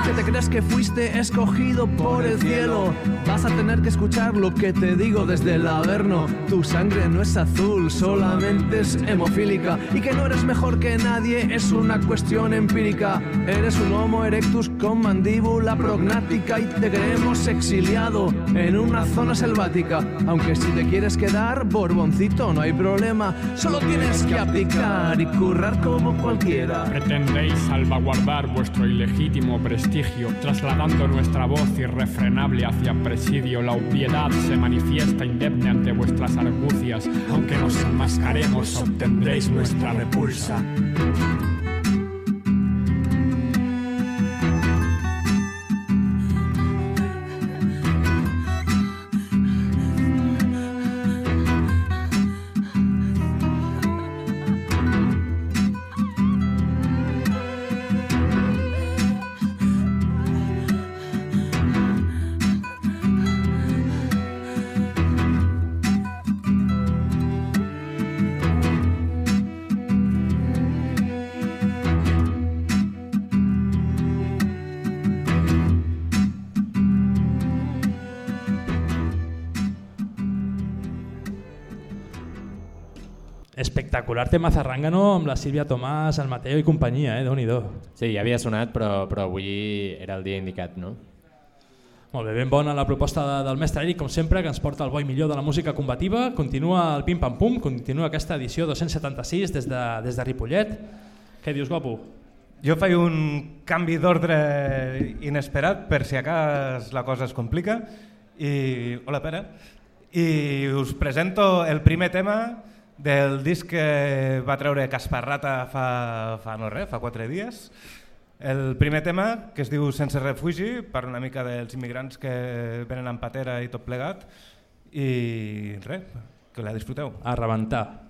Que te crees que fuiste escogido por el cielo. Vas a tener que escuchar lo que te digo desde el averno. Tu sangre no es azul, solamente es hemofílica. Y que no eres mejor que nadie es una cuestión empírica. Eres un homo erectus con mandíbula prognática y te creemos exiliado en una zona selvática. Aunque si te quieres quedar, borboncito, no hay problema. Solo tienes que aplicar y currar como cualquiera. Pretendéis salvaguardar vuestro ilegítimo prestigio, trasladando nuestra voz irrefrenable hacia presidio. La obviedad se manifiesta indemne ante vuestras argucias. Aunque nos enmascaremos, obtendréis nuestra repulsa. Espectacular tema Zarrangano amb la Sílvia Tomàs, el Mateo i companyia, eh? Déu-n'hi-do. Sí, ja havia sonat, però, però avui era el dia indicat, no? Molt bé, ben bona la proposta de, del mestre Eric, com sempre, que ens porta el bo i millor de la música combativa. Continua el Pim Pam Pum, continua aquesta edició 276 des de, des de Ripollet. Què dius, guapo? Jo faig un canvi d'ordre inesperat per si a cas la cosa es complica. I, hola, Pere. I us presento el primer tema del disc que va treure Casparrata fa, fa no res, fa quatre dies. El primer tema, que es diu Sense refugi, parla una mica dels immigrants que venen amb patera i tot plegat. I res, que la disfruteu. A rebentar.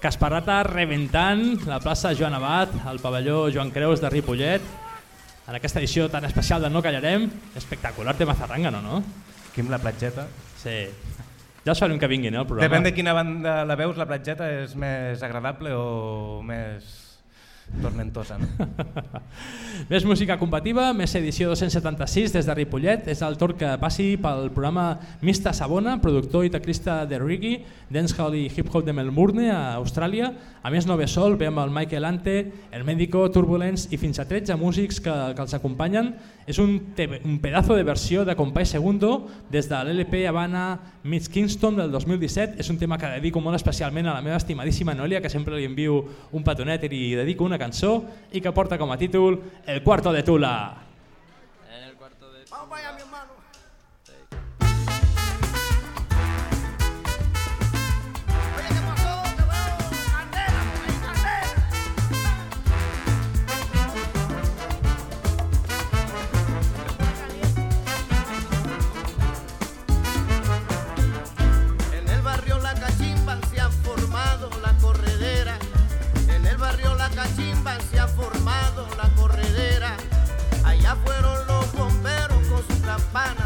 Casparrata rebentant la plaça Joan Abat, el pavelló Joan Creus de Ripollet. En aquesta edició tan especial de No Callarem, espectacular tema Zarrangano, no? Amb la platgeta. Sí. Ja els farem que vinguin, eh, el programa. Depèn de quina banda la veus, la platgeta és més agradable o més tormentosa. No? Més música combativa, més edició 276 des de Ripollet. És el torn que passi pel programa Mista Sabona, productor i teclista de reggae, dancehall i hip-hop de Melbourne, a Austràlia. A més, no ve sol, ve amb el Michael Ante, el Médico, Turbulence i fins a 13 músics que, que els acompanyen. És un, un pedazo de versió de Compay Segundo des de l'LP Havana Meets Kingston del 2017. És un tema que dedico molt especialment a la meva estimadíssima Noelia, que sempre li envio un petonet i li dedico una cançó i que porta com a títol El cuarto de Tula. Cachimba se ha formado la corredera. Allá fueron los bomberos con su campana,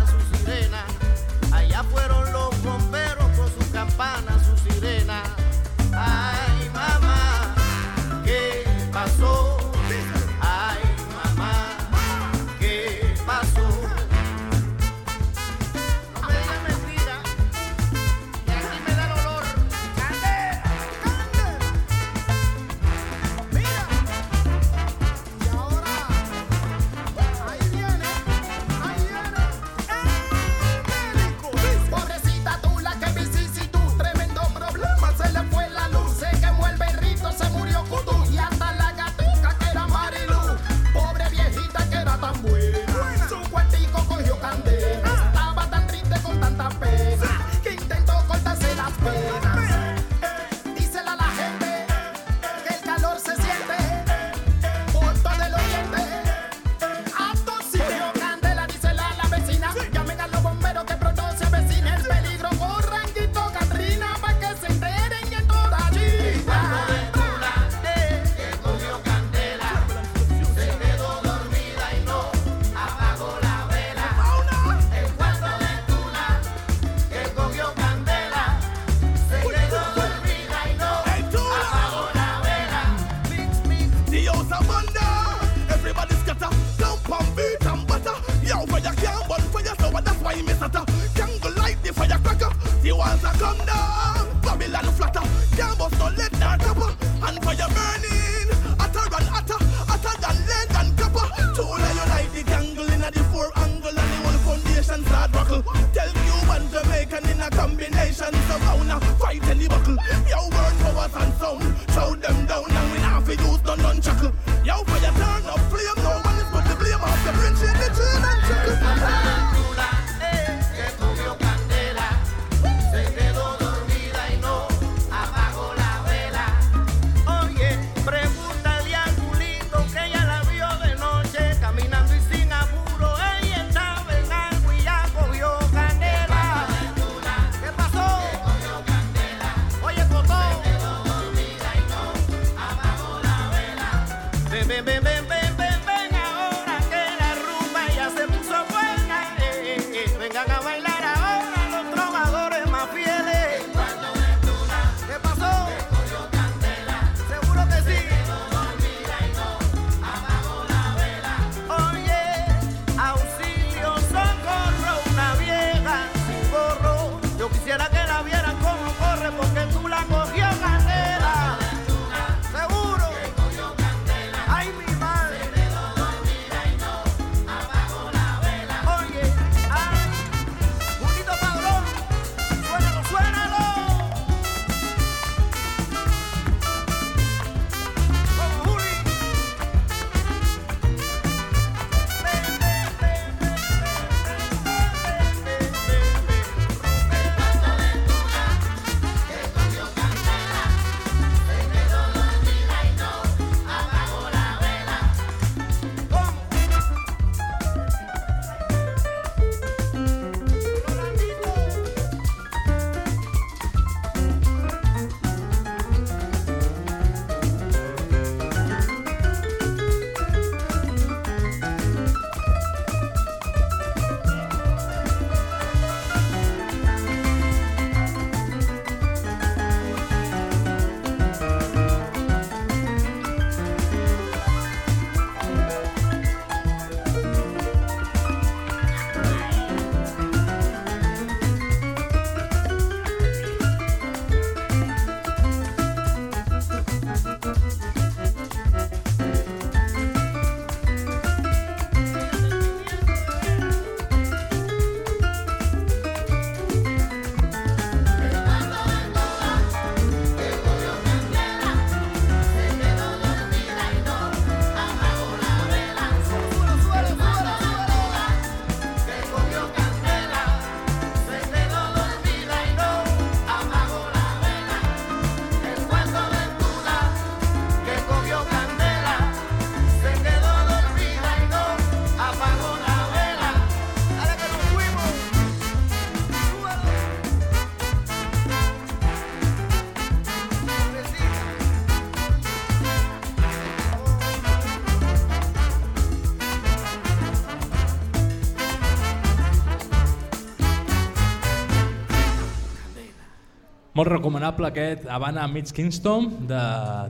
Molt recomanable aquest Habana Meets Kingston de,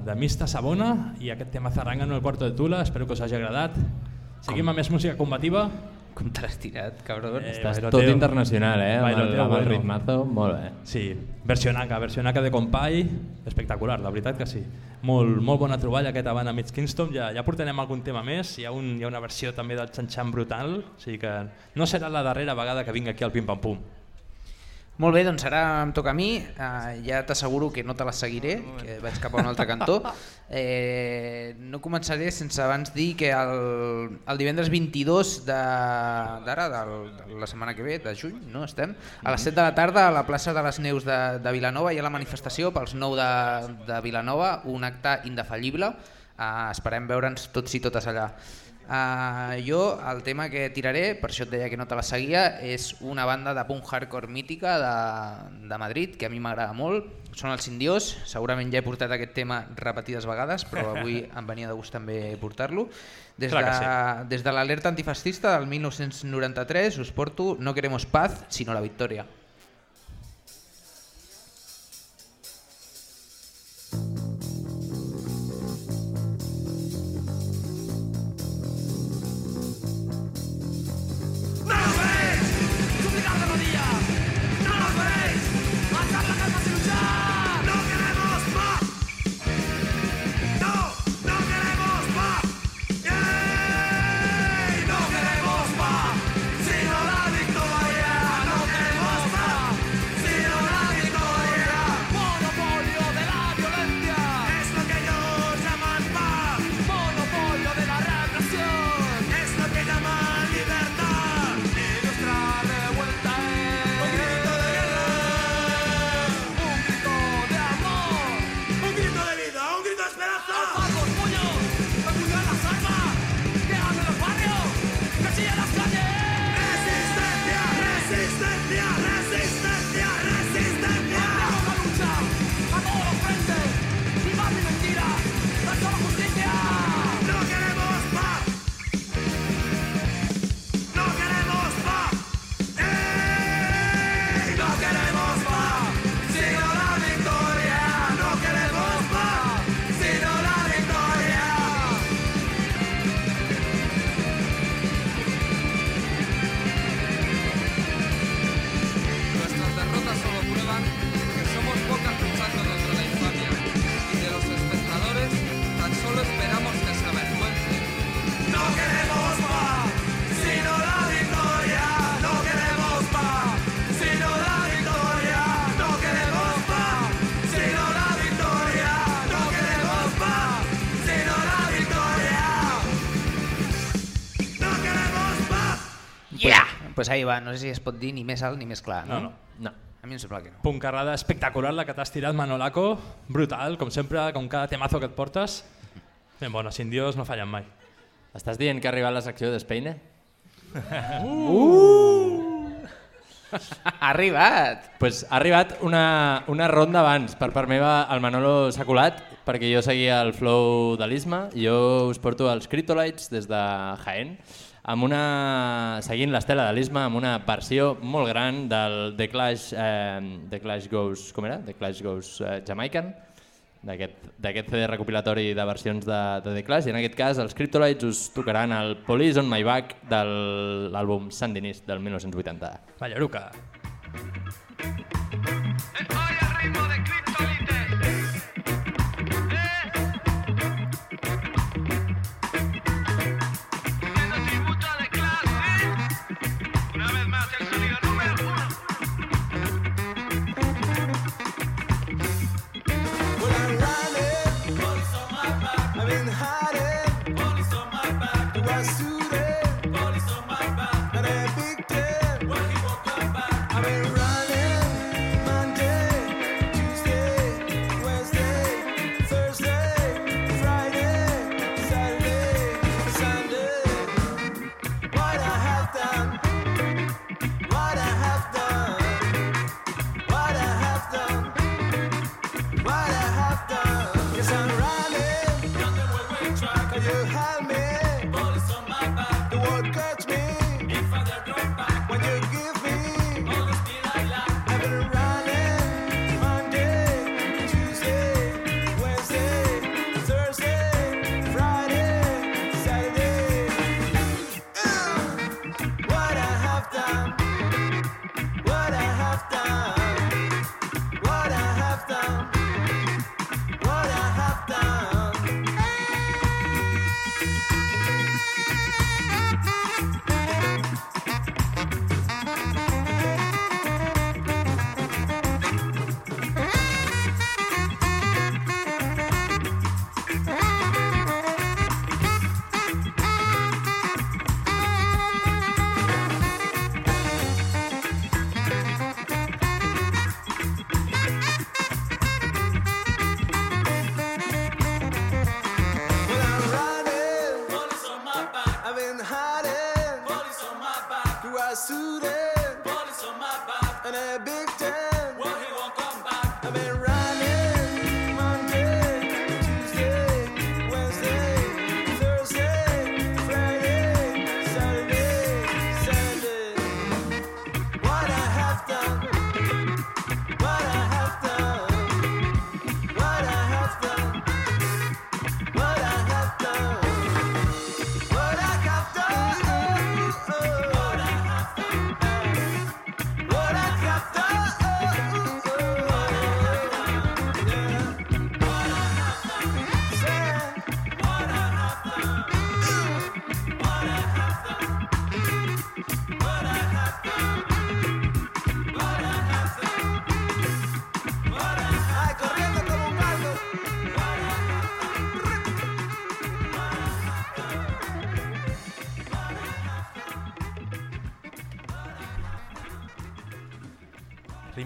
de Mista Sabona i aquest tema Zarranga en el Puerto de Tula, espero que us hagi agradat. Seguim amb més música combativa. Com te l'has tirat, cabrón? Estàs tot internacional, eh? Amb el, amb el ritmazo, molt bé. Sí, versionaca, versionaca de Compay, espectacular, la veritat que sí. Molt, molt bona troballa aquest Habana Meets Kingston, ja, ja portarem algun tema més, hi ha, un, hi ha una versió també del Chan brutal, o sigui que no serà la darrera vegada que vinc aquí al Pim Pam Pum. Molt bé, doncs ara em toca a mi, uh, ja t'asseguro que no te la seguiré, que vaig cap a un altre cantó. Eh, no començaré sense abans dir que el, el divendres 22 d'ara, de, de la setmana que ve, de juny, no estem, a les 7 de la tarda a la plaça de les Neus de, de Vilanova hi ha la manifestació pels 9 de, de Vilanova, un acte indefallible, uh, esperem veure'ns tots i totes allà. Uh, jo el tema que tiraré, per això et deia que no te la seguia, és una banda de punk hardcore mítica de, de Madrid que a mi m'agrada molt, són els Indios, segurament ja he portat aquest tema repetides vegades, però avui em venia de gust també portar-lo. Des, de, des de l'alerta antifascista del 1993 us porto No queremos paz, sino la victòria. Pues ahí va, no sé si es pot dir ni més alt ni més clar, no? No, no. A mi em sembla que no. Puncarrada espectacular la que t'has tirat, Manolaco. Brutal, com sempre, com cada temazo que et portes. Ben bona, sin Dios no fallen mai. Estàs dient que ha arribat la secció d'Espeine? Uh! ha arribat! Pues ha arribat una, una ronda abans. Per part meva, el Manolo s'ha colat perquè jo seguia el flow de l'Isma. Jo us porto els Cryptolites des de Jaén amb una, seguint l'estela de l'Isma amb una versió molt gran del The Clash, eh, The Clash Goes, com era? The Clash Goes eh, Jamaican, d'aquest CD recopilatori de versions de, de The Clash, i en aquest cas els Cryptolites us tocaran el Police on My Back de l'àlbum Sandinist del 1980. Ballaruca. Una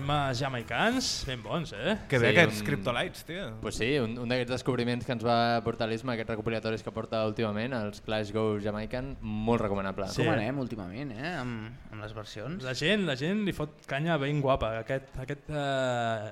ritmes jamaicans ben bons, eh? Que bé aquests Cryptolites, tio. Pues sí, un, un d'aquests descobriments que ens va portar l'Isma, aquests recopilatoris que porta últimament, els Clash Go Jamaican, molt recomanable. Com anem últimament, eh? Amb, amb les versions. La gent, la gent li fot canya ben guapa. Aquest, aquest uh,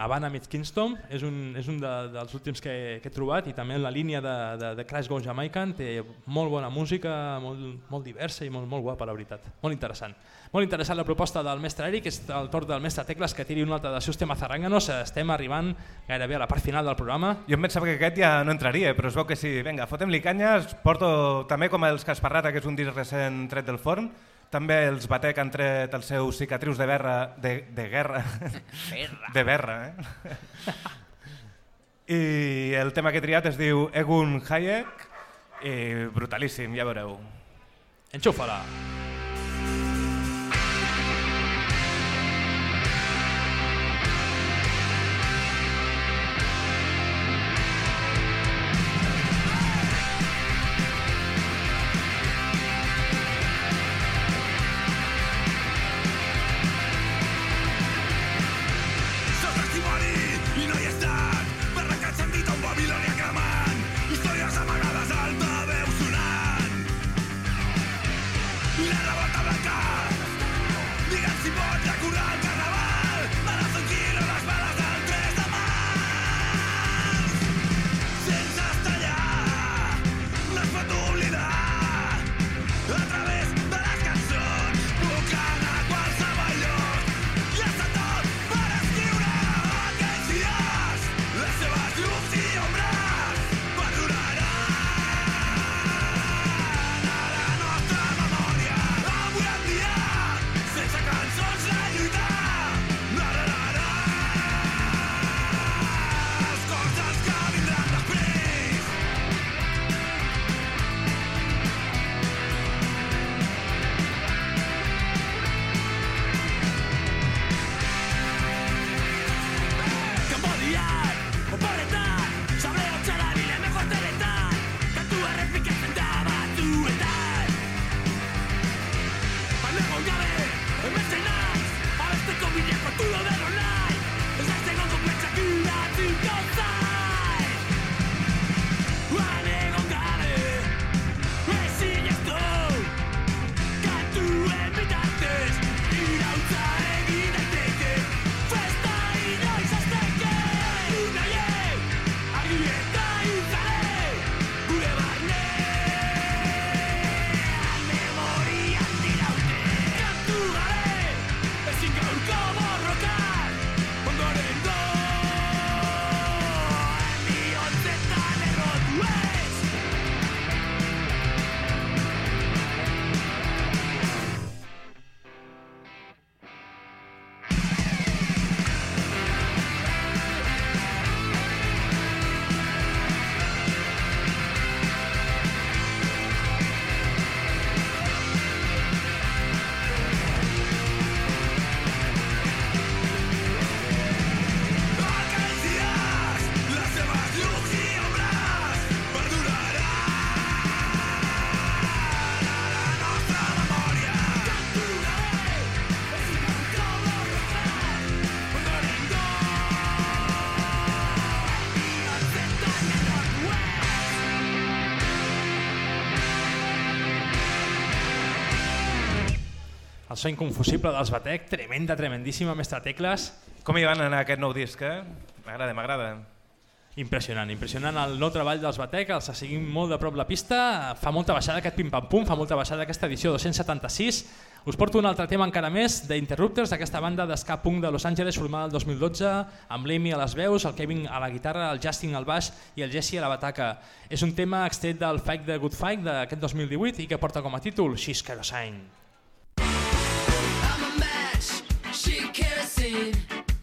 Havana Meets Kingston és un, és un de, dels últims que, que he trobat i també la línia de, de, de Crash Go Jamaican té molt bona música, molt, molt diversa i molt, molt guapa, la veritat. Molt interessant. Molt interessant la proposta del mestre Eric, és el torn del mestre Tecles que tiri un altre dels seus temes zarranganos. Estem arribant gairebé a la part final del programa. Jo em pensava que aquest ja no entraria, però es veu que sí. Vinga, fotem-li canyes. Porto també com els Casparrata, que és un disc recent tret del forn. També els Batec han tret els seus cicatrius de, berra, de, de guerra. Berra. De berra, eh? I el tema que he triat es diu Egun Hayek i brutalíssim, ja veureu. Enxufa-la. Sóc Balego gabe, hemen naiz Abesteko bidea kontulo dero So inconfusible dels Batec, tremenda, tremendíssima, mestre Tecles. Com hi van en aquest nou disc, eh? M'agrada, m'agrada. Impressionant, impressionant el nou treball dels Batec, els seguim molt de prop la pista, fa molta baixada aquest pim-pam-pum, fa molta baixada aquesta edició 276. Us porto un altre tema encara més d'Interrupters, d'aquesta banda d'esca punk de Los Angeles formada el 2012, amb l'Amy a les veus, el Kevin a la guitarra, el Justin al baix i el Jesse a la bataca. És un tema extret del Fight the Good Fight d'aquest 2018 i que porta com a títol She's Kerosene. I'm a match, she kerosene.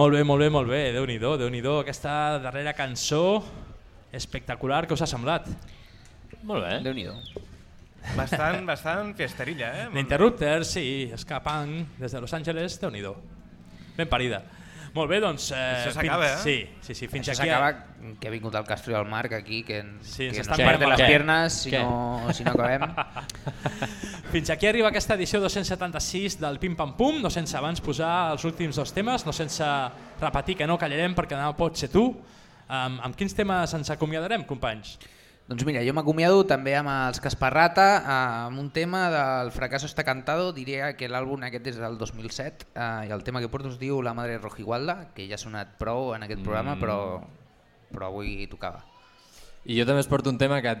Molt bé, molt bé, molt bé, Déu-n'hi-do, déu nhi déu aquesta darrera cançó espectacular, que us ha semblat? Molt bé. Déu-n'hi-do. Bastant, bastant fiesterilla, eh? L'Interrupter, sí, escapant des de Los Angeles, déu nhi Ben parida. Molt bé, doncs... Eh, Això s'acaba, eh? Sí, sí, sí, fins Això aquí... s'acaba, que ha vingut el Castro i el Marc aquí, que, Sí, que ens estan parte parlant les piernas si Què? no, si no acabem. Fins aquí arriba aquesta edició 276 del Pim Pam Pum, no sense abans posar els últims dos temes, no sense repetir que no callarem perquè demà pot ser tu. Um, amb quins temes ens acomiadarem, companys? Doncs mira, jo m'acomiado també amb els Casparrata, amb un tema del Fracaso está cantado, diria que l'àlbum aquest és del 2007, eh, i el tema que porto es diu La madre rojigualda, que ja ha sonat prou en aquest programa, Mm. però, però avui tocava. I jo també es porto un tema que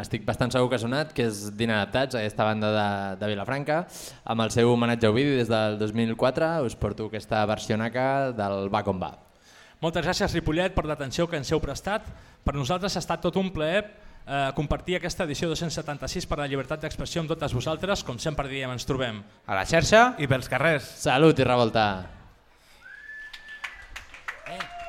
estic bastant segur que ha sonat, que és d'Inadaptats, aquesta banda de, de Vilafranca, amb el seu homenatge a Ovidi des del 2004, us porto aquesta versió naca del Va com va. Moltes gràcies Ripollet per l'atenció que ens heu prestat. Per nosaltres ha estat tot un plaer eh, compartir aquesta edició 276 per la llibertat d'expressió amb totes vosaltres, com sempre diem, ens trobem. A la xarxa i pels carrers. Salut i revolta. Eh.